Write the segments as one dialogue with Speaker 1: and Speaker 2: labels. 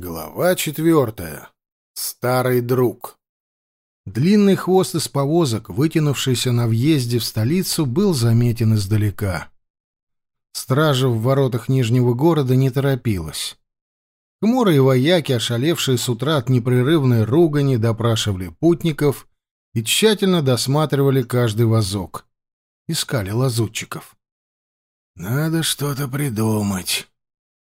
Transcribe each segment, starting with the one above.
Speaker 1: Глава четвертая. Старый друг. Длинный хвост из повозок, вытянувшийся на въезде в столицу, был заметен издалека. Стража в воротах Нижнего города не торопилась. Хмурые вояки, ошалевшие с утра от непрерывной ругани, допрашивали путников и тщательно досматривали каждый вазок. Искали лазутчиков. «Надо что-то придумать»,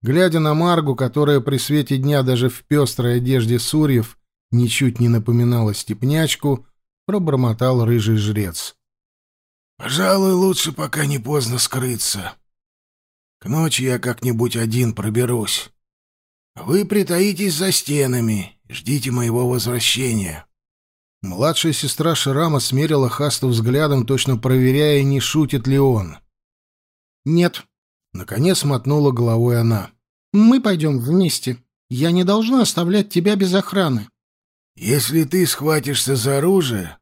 Speaker 1: Глядя на Маргу, которая при свете дня даже в пестрой одежде сурьев ничуть не напоминала степнячку, пробормотал рыжий жрец. «Пожалуй, лучше пока не поздно скрыться. К ночи я как-нибудь один проберусь. Вы притаитесь за стенами, ждите моего возвращения». Младшая сестра Ширама смерила Хасту взглядом, точно проверяя, не шутит ли он. «Нет», — наконец мотнула головой она. Мы пойдем вместе. Я не должна оставлять тебя без охраны. Если ты схватишься за оружие,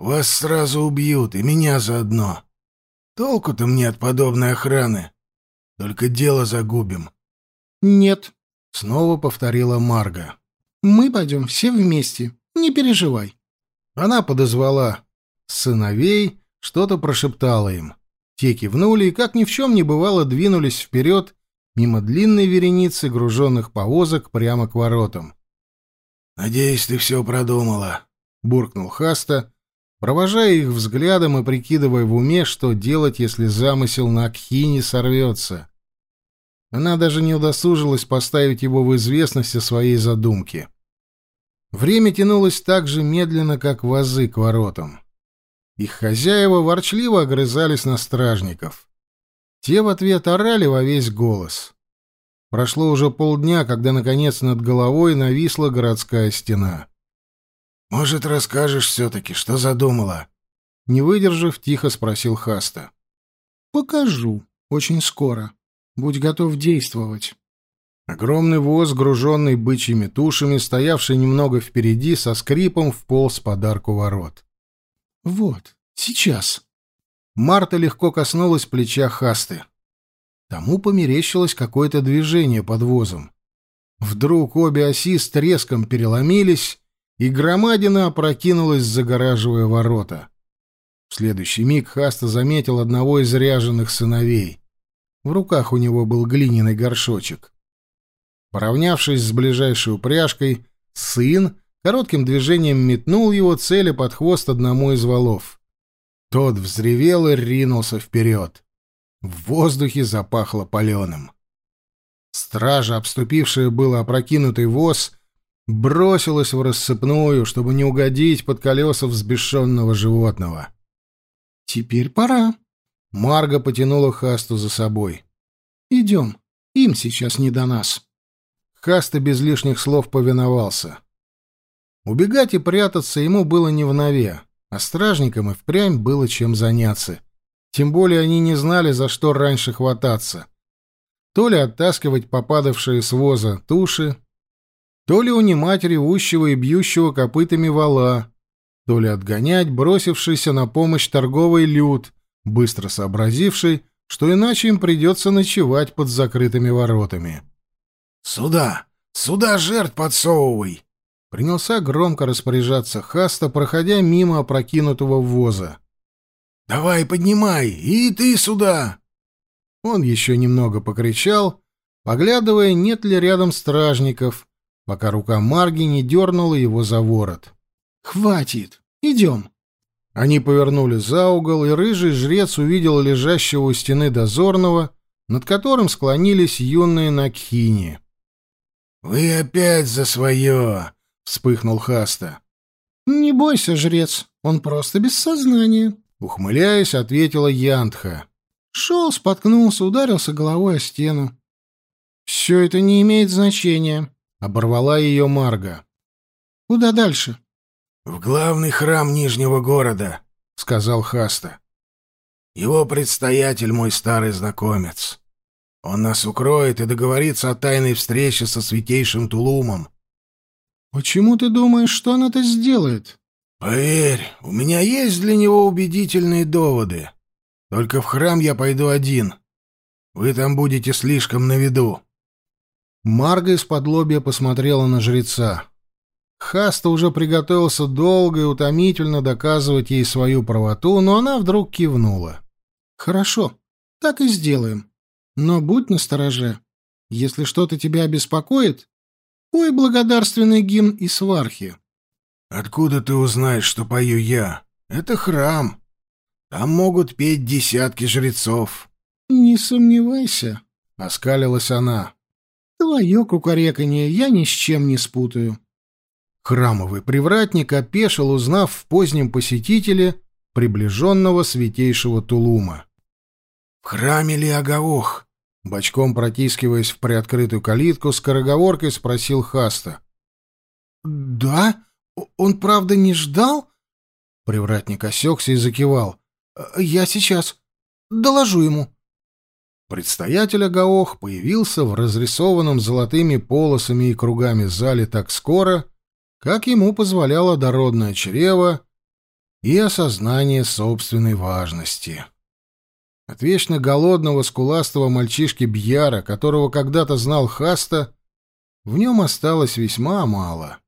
Speaker 1: вас сразу убьют, и меня заодно. Толку-то мне от подобной охраны. Только дело загубим. Нет, снова повторила Марга. Мы пойдем все вместе. Не переживай. Она подозвала сыновей, что-то прошептала им. Те кивнули и, как ни в чем не бывало, двинулись вперед мимо длинной вереницы груженных повозок прямо к воротам. «Надеюсь, ты все продумала», — буркнул Хаста, провожая их взглядом и прикидывая в уме, что делать, если замысел на Акхине сорвется. Она даже не удосужилась поставить его в известность о своей задумке. Время тянулось так же медленно, как вазы к воротам. Их хозяева ворчливо огрызались на стражников. Те в ответ орали во весь голос. Прошло уже полдня, когда, наконец, над головой нависла городская стена. «Может, расскажешь все-таки, что задумала?» Не выдержав, тихо спросил Хаста. «Покажу. Очень скоро. Будь готов действовать». Огромный воз, груженный бычьими тушами, стоявший немного впереди, со скрипом вполз подарку ворот. «Вот, сейчас», Марта легко коснулась плеча Хасты. Тому померещилось какое-то движение под возом. Вдруг обе оси с треском переломились, и громадина опрокинулась, загораживая ворота. В следующий миг Хаста заметил одного из ряженых сыновей. В руках у него был глиняный горшочек. Поравнявшись с ближайшей упряжкой, сын коротким движением метнул его цели под хвост одному из валов. Тот взревел и ринулся вперед. В воздухе запахло паленым. Стража, обступившая было опрокинутый воз, бросилась в рассыпную, чтобы не угодить под колеса взбешенного животного. «Теперь пора». Марга потянула Хасту за собой. «Идем. Им сейчас не до нас». Хаста без лишних слов повиновался. Убегать и прятаться ему было не в нове. А стражникам и впрямь было чем заняться. Тем более они не знали, за что раньше хвататься. То ли оттаскивать попадавшие с воза туши, то ли унимать ревущего и бьющего копытами вала, то ли отгонять бросившийся на помощь торговый люд, быстро сообразивший, что иначе им придется ночевать под закрытыми воротами. «Сюда! Сюда жертв подсовывай!» Принялся громко распоряжаться Хаста, проходя мимо опрокинутого воза. «Давай, поднимай! И ты сюда!» Он еще немного покричал, поглядывая, нет ли рядом стражников, пока рука Марги не дернула его за ворот. «Хватит! Идем!» Они повернули за угол, и рыжий жрец увидел лежащего у стены дозорного, над которым склонились юные Накхини. «Вы опять за свое!» — вспыхнул Хаста. «Не бойся, жрец, он просто без сознания», — ухмыляясь, ответила Янтха. Шел, споткнулся, ударился головой о стену. «Все это не имеет значения», — оборвала ее Марга. «Куда дальше?» «В главный храм Нижнего города», — сказал Хаста. «Его предстоятель мой старый знакомец. Он нас укроет и договорится о тайной встрече со святейшим Тулумом. «Почему ты думаешь, что он это сделает?» «Поверь, у меня есть для него убедительные доводы. Только в храм я пойду один. Вы там будете слишком на виду». Марга из-под лобья посмотрела на жреца. Хаста уже приготовился долго и утомительно доказывать ей свою правоту, но она вдруг кивнула. «Хорошо, так и сделаем. Но будь настороже. Если что-то тебя беспокоит, пой благодарственный гимн и свархи».
Speaker 2: «Откуда ты узнаешь, что пою я? Это храм. Там могут петь десятки жрецов».
Speaker 1: «Не сомневайся», — оскалилась она. «Твое кукареканье я ни с чем не спутаю». Храмовый привратник опешил, узнав в позднем посетителе приближенного святейшего Тулума.
Speaker 2: «В храме ли Агаох?»
Speaker 1: Бочком протискиваясь в приоткрытую калитку, скороговоркой спросил Хаста. «Да? Он, правда, не ждал?» Привратник осекся и закивал. «Я сейчас. Доложу ему». Предстоятель Агаох появился в разрисованном золотыми полосами и кругами зале так скоро, как ему позволяло дородное чрево и осознание собственной важности. От вечно голодного скуластого мальчишки Бьяра, которого когда-то знал Хаста, в нем осталось весьма мало.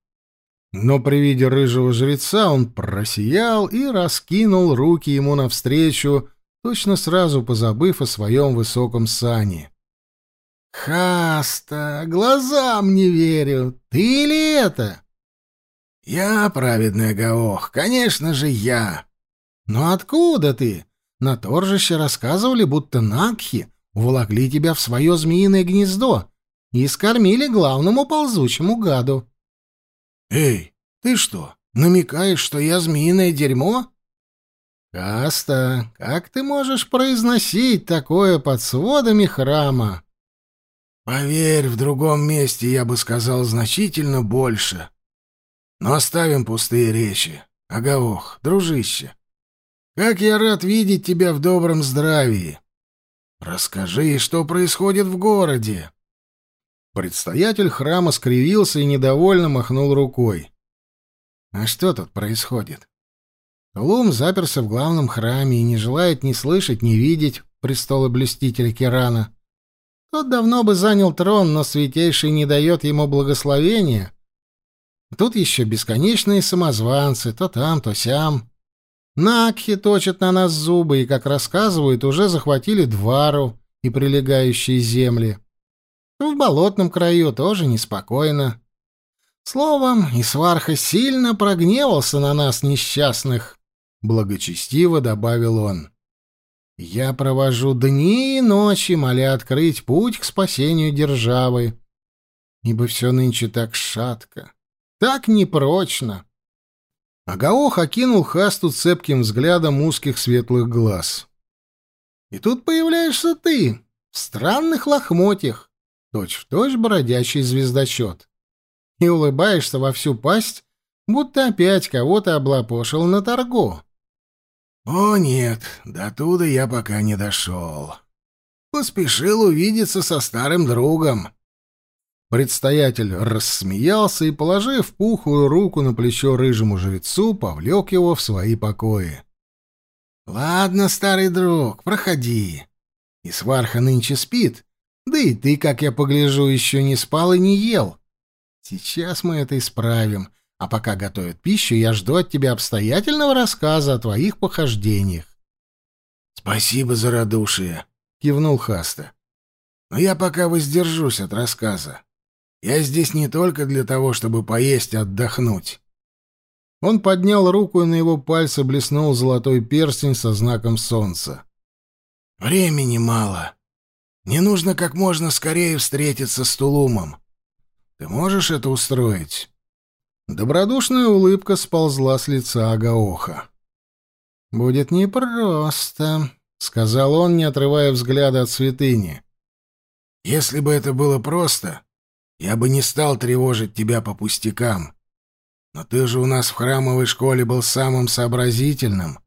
Speaker 1: Но при виде рыжего жреца он просиял и раскинул руки ему навстречу, точно сразу позабыв о своем высоком сане. «Хаста, глазам не верю! Ты ли это?»
Speaker 2: «Я, праведный Гаох, конечно же, я!»
Speaker 1: «Но откуда ты? На торжище рассказывали, будто Накхи уволокли тебя в свое змеиное гнездо и скормили главному ползучему гаду».
Speaker 2: «Эй, ты что, намекаешь, что я змеиное дерьмо?»
Speaker 1: «Каста, как ты можешь произносить такое под сводами храма?»
Speaker 2: «Поверь, в другом месте я бы сказал значительно больше», но оставим пустые речи. Агаох, дружище, как я рад видеть тебя в добром здравии. Расскажи, что происходит в городе.
Speaker 1: Предстоятель храма скривился и недовольно махнул рукой. А что тут происходит? Лум заперся в главном храме и не желает ни слышать, ни видеть престола блюстителя Керана. Тот давно бы занял трон, но Святейший не дает ему благословения, Тут еще бесконечные самозванцы, то там, то сям. Накхи точат на нас зубы и, как рассказывают, уже захватили Двару и прилегающие земли. В болотном краю тоже неспокойно. Словом, Исварха сильно прогневался на нас, несчастных, — благочестиво добавил он. Я провожу дни и ночи, моля открыть путь к спасению державы, ибо все нынче так шатко, так непрочно. Агаох окинул Хасту цепким взглядом узких светлых глаз. И тут появляешься ты, в странных лохмотьях, точь-в-точь бродячий звездочет. И улыбаешься во всю пасть, будто опять кого-то облапошил на торгу.
Speaker 2: О нет, до туда я пока не дошел. Поспешил увидеться со старым другом.
Speaker 1: Предстоятель рассмеялся и, положив пухлую руку на плечо рыжему жрецу, повлек его в свои покои.
Speaker 2: «Ладно, старый друг, проходи. И сварха нынче спит, да и ты, как я погляжу, еще не спал и не ел. Сейчас мы это исправим, а пока готовят пищу, я жду от тебя обстоятельного рассказа о твоих похождениях». «Спасибо за радушие», — кивнул Хаста. «Но я пока воздержусь от рассказа. Я здесь не только для того, чтобы поесть и отдохнуть.
Speaker 1: Он поднял руку, и на его пальце блеснул золотой перстень со знаком солнца.
Speaker 2: Времени мало. Мне нужно как можно скорее встретиться с Тулумом. Ты можешь это устроить?
Speaker 1: Добродушная улыбка сползла с лица Агаоха. «Будет непросто», — сказал он, не отрывая взгляда от святыни.
Speaker 2: «Если бы это было просто, я бы не стал тревожить тебя по пустякам. Но ты же у нас в храмовой школе был самым сообразительным.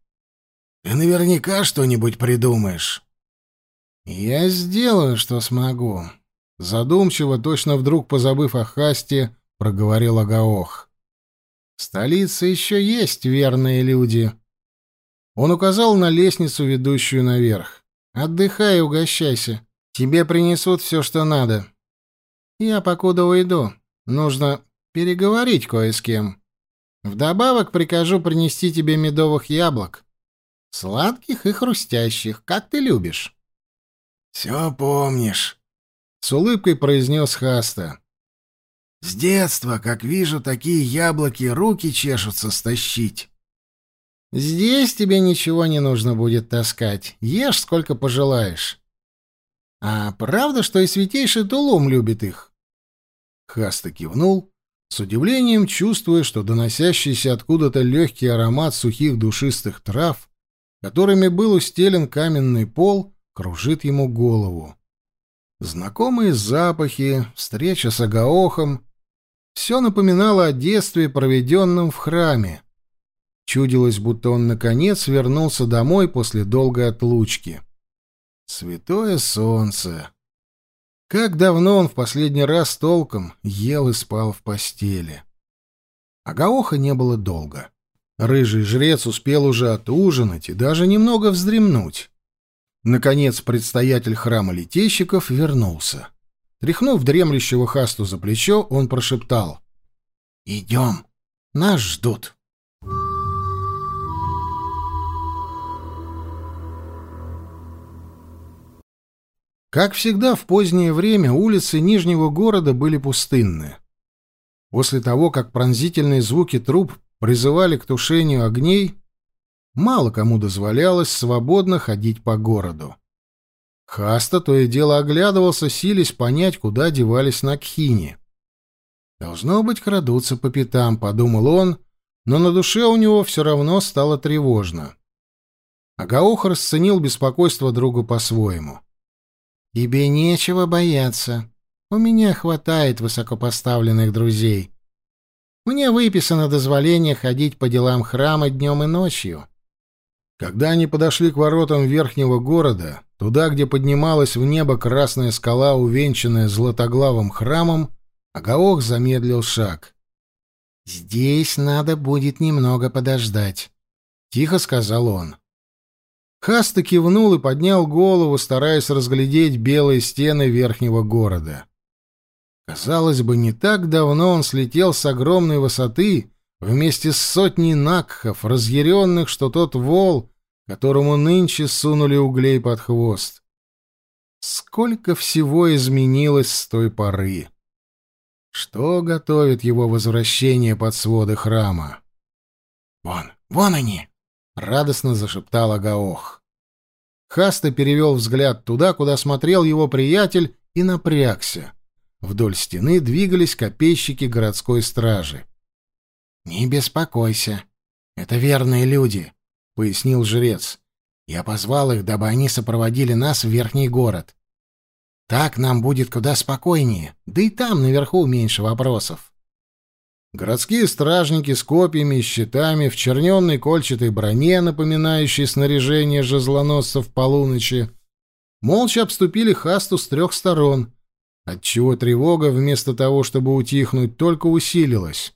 Speaker 2: Ты наверняка что-нибудь придумаешь.
Speaker 1: Я сделаю, что смогу. Задумчиво, точно вдруг позабыв о Хасте, проговорил Агаох. В столице еще есть верные люди. Он указал на лестницу, ведущую наверх. Отдыхай и угощайся. Тебе принесут все, что надо.
Speaker 2: Я покуда уйду. Нужно переговорить кое с кем. Вдобавок прикажу принести тебе медовых яблок. Сладких и хрустящих, как ты любишь.
Speaker 1: «Все помнишь», — с улыбкой произнес Хаста. «С детства, как вижу такие яблоки, руки чешутся стащить».
Speaker 2: «Здесь тебе ничего не нужно будет таскать. Ешь, сколько пожелаешь». «А правда, что и святейший Тулум любит их?»
Speaker 1: Хаста кивнул, с удивлением чувствуя, что доносящийся откуда-то легкий аромат сухих душистых трав, которыми был устелен каменный пол, кружит ему голову. Знакомые запахи, встреча с Агаохом — все напоминало о детстве, проведенном в храме. Чудилось, будто он, наконец, вернулся домой после долгой отлучки. Святое солнце! Как давно он в последний раз толком ел и спал в постели. А Гаоха не было долго. Рыжий жрец успел уже отужинать и даже немного вздремнуть. Наконец предстоятель храма летейщиков вернулся. Тряхнув дремлющего хасту за плечо, он прошептал. «Идем, нас ждут». Как всегда, в позднее время улицы Нижнего города были пустынны. После того, как пронзительные звуки труб призывали к тушению огней, мало кому дозволялось свободно ходить по городу. Хаста то и дело оглядывался, силясь понять, куда девались Накхини. «Должно быть, крадутся по пятам», — подумал он, но на душе у него все равно стало тревожно. Агаох расценил беспокойство друга по-своему. Тебе нечего бояться. У меня хватает высокопоставленных друзей. Мне выписано дозволение ходить по делам храма днем и ночью. Когда они подошли к воротам верхнего города, туда, где поднималась в небо красная скала, увенчанная златоглавым храмом, Агаох замедлил шаг. «Здесь надо будет немного подождать», — тихо сказал он. Хаста кивнул и поднял голову, стараясь разглядеть белые стены верхнего города. Казалось бы, не так давно он слетел с огромной высоты вместе с сотней накхов, разъяренных, что тот вол, которому нынче сунули углей под хвост. Сколько всего изменилось с той поры! Что готовит его возвращение под своды храма? «Вон, вон они!» Радостно зашептал Агаох. Хаста перевел взгляд туда, куда смотрел его приятель, и напрягся. Вдоль стены двигались копейщики городской стражи. «Не беспокойся, это верные люди», — пояснил жрец. «Я позвал их, дабы они сопроводили нас в верхний город. Так нам будет куда спокойнее, да и там наверху меньше вопросов». Городские стражники с копьями и щитами в черненной кольчатой броне, напоминающей снаряжение жезлоносцев полуночи, молча обступили Хасту с трех сторон, отчего тревога, вместо того, чтобы утихнуть, только усилилась.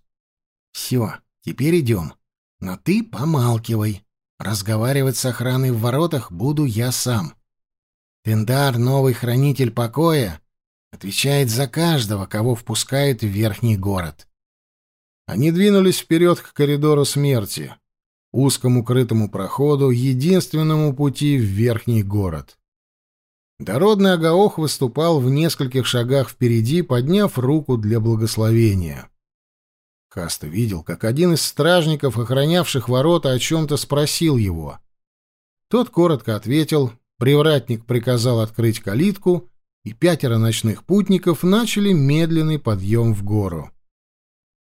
Speaker 1: «Все, теперь идем. Но ты помалкивай. Разговаривать с охраной в воротах буду я сам. Тендар, новый хранитель покоя, отвечает за каждого, кого впускают в верхний город». Они двинулись вперед к коридору смерти, узкому крытому проходу, единственному пути в верхний город. Дородный Агаох выступал в нескольких шагах впереди, подняв руку для благословения. Хаста видел, как один из стражников, охранявших ворота, о чем-то спросил его. Тот коротко ответил, привратник приказал открыть калитку, и пятеро ночных путников начали медленный подъем в гору.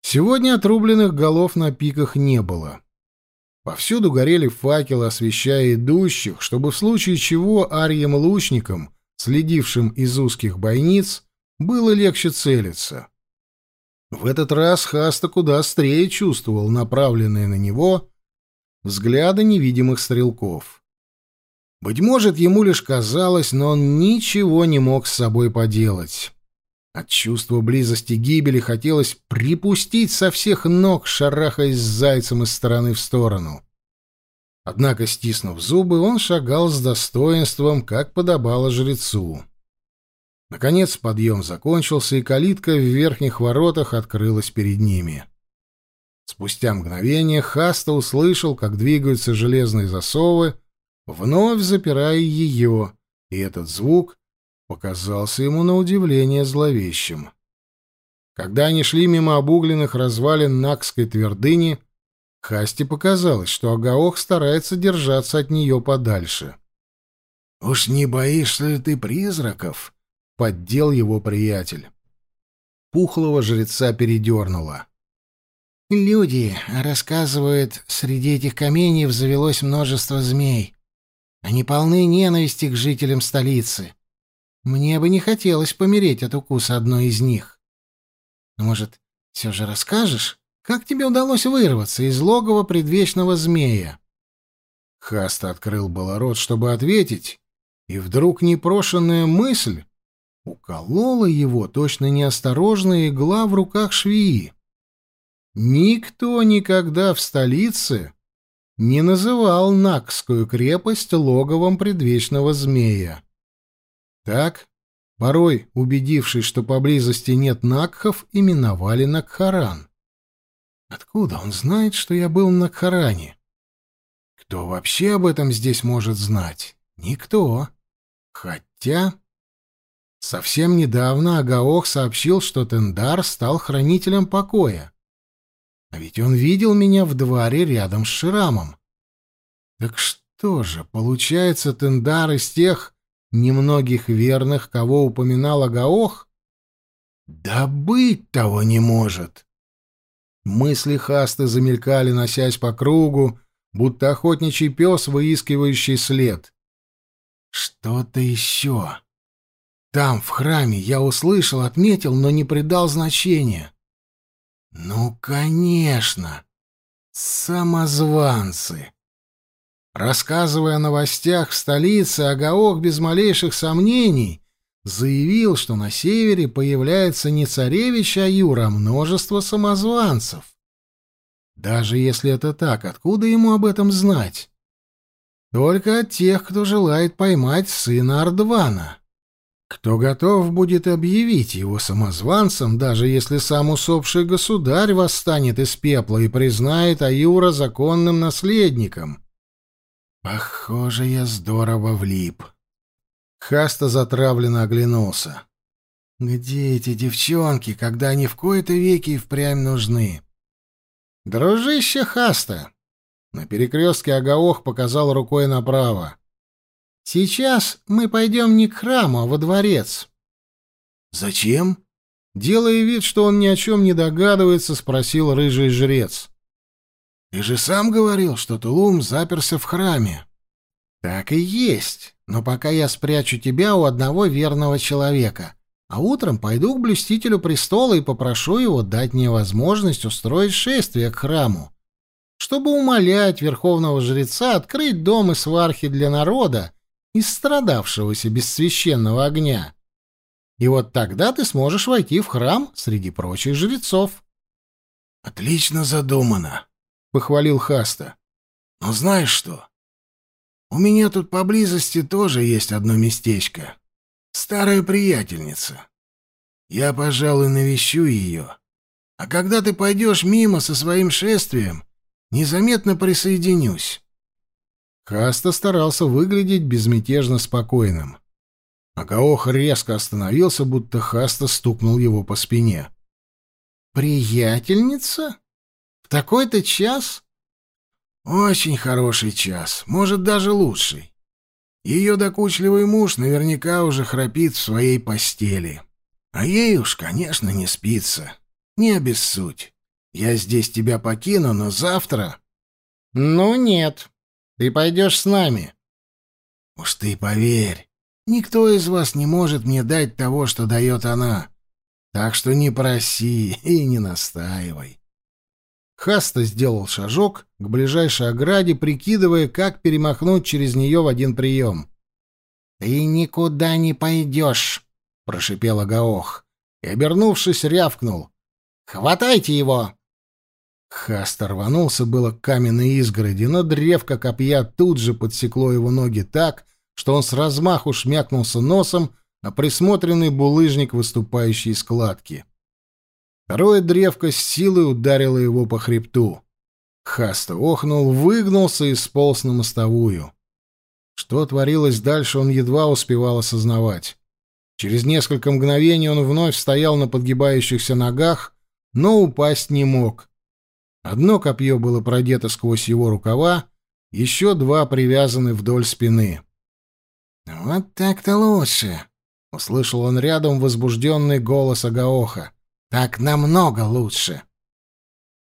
Speaker 1: Сегодня отрубленных голов на пиках не было. Повсюду горели факелы, освещая идущих, чтобы в случае чего арьям-лучникам, следившим из узких бойниц, было легче целиться. В этот раз Хаста куда острее чувствовал направленные на него взгляды невидимых стрелков. Быть может, ему лишь казалось, но он ничего не мог с собой поделать. От чувства близости гибели хотелось припустить со всех ног, шарахаясь с зайцем из стороны в сторону. Однако, стиснув зубы, он шагал с достоинством, как подобало жрецу. Наконец подъем закончился, и калитка в верхних воротах открылась перед ними. Спустя мгновение Хаста услышал, как двигаются железные засовы, вновь запирая ее, и этот звук показался ему на удивление зловещим. Когда они шли мимо обугленных развалин Накской твердыни, Хасте показалось, что Агаох старается держаться от нее подальше.
Speaker 2: «Уж не боишься ли ты призраков?»
Speaker 1: — поддел его приятель. Пухлого жреца передернуло.
Speaker 2: «Люди, рассказывают, среди этих каменьев завелось множество змей. Они полны ненависти к жителям столицы. Мне бы не хотелось помереть от укуса одной из них. Но, может, все же расскажешь, как тебе удалось вырваться из логова предвечного змея?»
Speaker 1: Хаста открыл было рот, чтобы ответить, и вдруг непрошенная мысль уколола его точно неосторожная игла в руках швеи. Никто никогда в столице не называл Накскую крепость логовом предвечного змея. Так, порой, убедившись, что поблизости нет Накхов, именовали Накхаран. Откуда он знает, что я был на Накхаране? Кто вообще об этом здесь может знать? Никто. Хотя... Совсем недавно Агаох сообщил, что Тендар стал хранителем покоя. А ведь он видел меня в дворе рядом с Ширамом. Так что же, получается, Тендар из тех немногих верных, кого упоминал Агаох? Да быть того не может. Мысли Хасты замелькали, носясь по кругу, будто охотничий пес, выискивающий след. Что-то еще. Там, в храме, я услышал, отметил, но не придал значения. Ну, конечно. Самозванцы. Рассказывая о новостях в столице, Агаох без малейших сомнений заявил, что на севере появляется не царевич Аюр, а множество самозванцев. Даже если это так, откуда ему об этом знать? Только от тех, кто желает поймать сына Ардвана кто готов будет объявить его самозванцем, даже если сам усопший государь восстанет из пепла и признает Аюра законным наследником. Похоже, я здорово влип. Хаста затравленно оглянулся. Где эти девчонки, когда они в кои-то веки и впрямь нужны? Дружище Хаста! На перекрестке Агаох показал рукой направо. Сейчас мы пойдем не к храму, а во дворец. Зачем? Делая вид, что он ни о чем не догадывается, спросил рыжий жрец. Ты же сам говорил, что Тулум заперся в храме. Так и есть, но пока я спрячу тебя у одного верного человека, а утром пойду к блюстителю престола и попрошу его дать мне возможность устроить шествие к храму, чтобы умолять верховного жреца открыть дом и свархи для народа из страдавшегося без священного огня. И вот тогда ты сможешь войти в храм среди прочих жрецов. — Отлично задумано, — похвалил Хаста. — Но знаешь что? У меня тут поблизости тоже есть одно местечко. Старая приятельница. Я, пожалуй, навещу ее. А когда ты пойдешь мимо со своим шествием, незаметно присоединюсь. Хаста старался выглядеть безмятежно спокойным. Агаох резко остановился, будто Хаста стукнул его по спине. «Приятельница? Такой-то час?» «Очень хороший час, может, даже лучший. Ее докучливый муж наверняка уже храпит в своей постели. А ей уж, конечно, не спится. Не обессудь. Я здесь тебя покину, но завтра...» «Ну нет», ты пойдешь с нами. Уж ты поверь, никто из вас не может мне дать того, что дает она. Так что не проси и не настаивай. Хаста сделал шажок к ближайшей ограде, прикидывая, как перемахнуть через нее в один прием. «Ты никуда не пойдешь!» — прошипел Агаох. И, обернувшись, рявкнул. «Хватайте его!» Хаст рванулся было к каменной изгороди, но древко копья тут же подсекло его ноги так, что он с размаху шмякнулся носом а присмотренный булыжник выступающей складки. Второе древко с силой ударило его по хребту. Хаста охнул, выгнулся и сполз на мостовую. Что творилось дальше, он едва успевал осознавать. Через несколько мгновений он вновь стоял на подгибающихся ногах, но упасть не мог. Одно копье было продето сквозь его рукава, еще два привязаны вдоль спины.
Speaker 2: «Вот так-то лучше», — услышал он рядом возбужденный голос Агаоха. «Так намного лучше».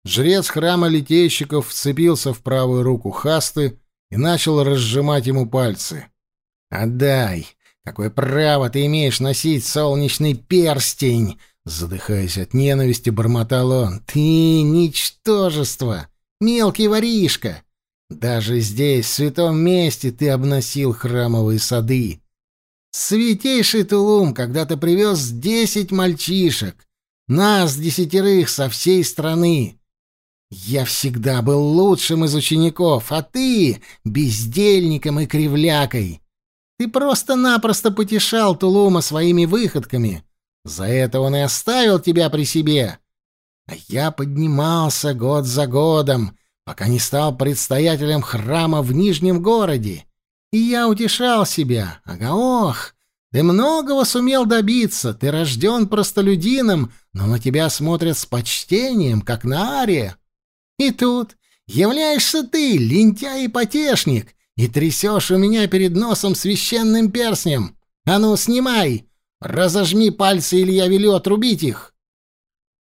Speaker 1: Жрец храма литейщиков вцепился в правую руку Хасты и начал разжимать ему пальцы.
Speaker 2: «Отдай! Какое право ты имеешь носить солнечный перстень?» Задыхаясь от ненависти, бормотал он. «Ты — ничтожество! Мелкий воришка! Даже здесь, в святом месте, ты обносил храмовые сады. Святейший Тулум когда-то привез десять мальчишек, нас, десятерых, со всей страны. Я всегда был лучшим из учеников, а ты — бездельником и кривлякой. Ты просто-напросто потешал Тулума своими выходками. За это он и оставил тебя при себе. А я поднимался год за годом, пока не стал предстоятелем храма в Нижнем городе. И я утешал себя. Ага, ох, ты многого сумел добиться, ты рожден простолюдином, но на тебя смотрят с почтением, как на аре. И тут являешься ты, лентяй и потешник, и трясешь у меня перед носом священным перстнем. А ну, снимай! Разожми пальцы, или я велю отрубить их!»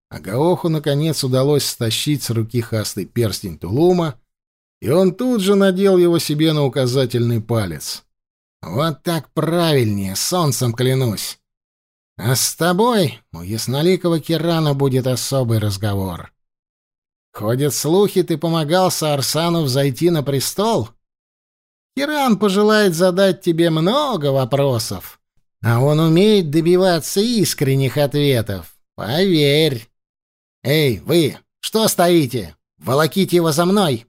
Speaker 1: Агаоху, наконец, удалось стащить с руки Хасты перстень Тулума, и он тут же надел его себе на указательный палец.
Speaker 2: «Вот так правильнее, солнцем клянусь. А с тобой у ясноликого Кирана будет особый разговор. Ходят слухи, ты помогал Саарсану взойти на престол? Киран пожелает задать тебе много вопросов, а он умеет добиваться искренних ответов, поверь». «Эй, вы, что стоите? Волоките его за мной!»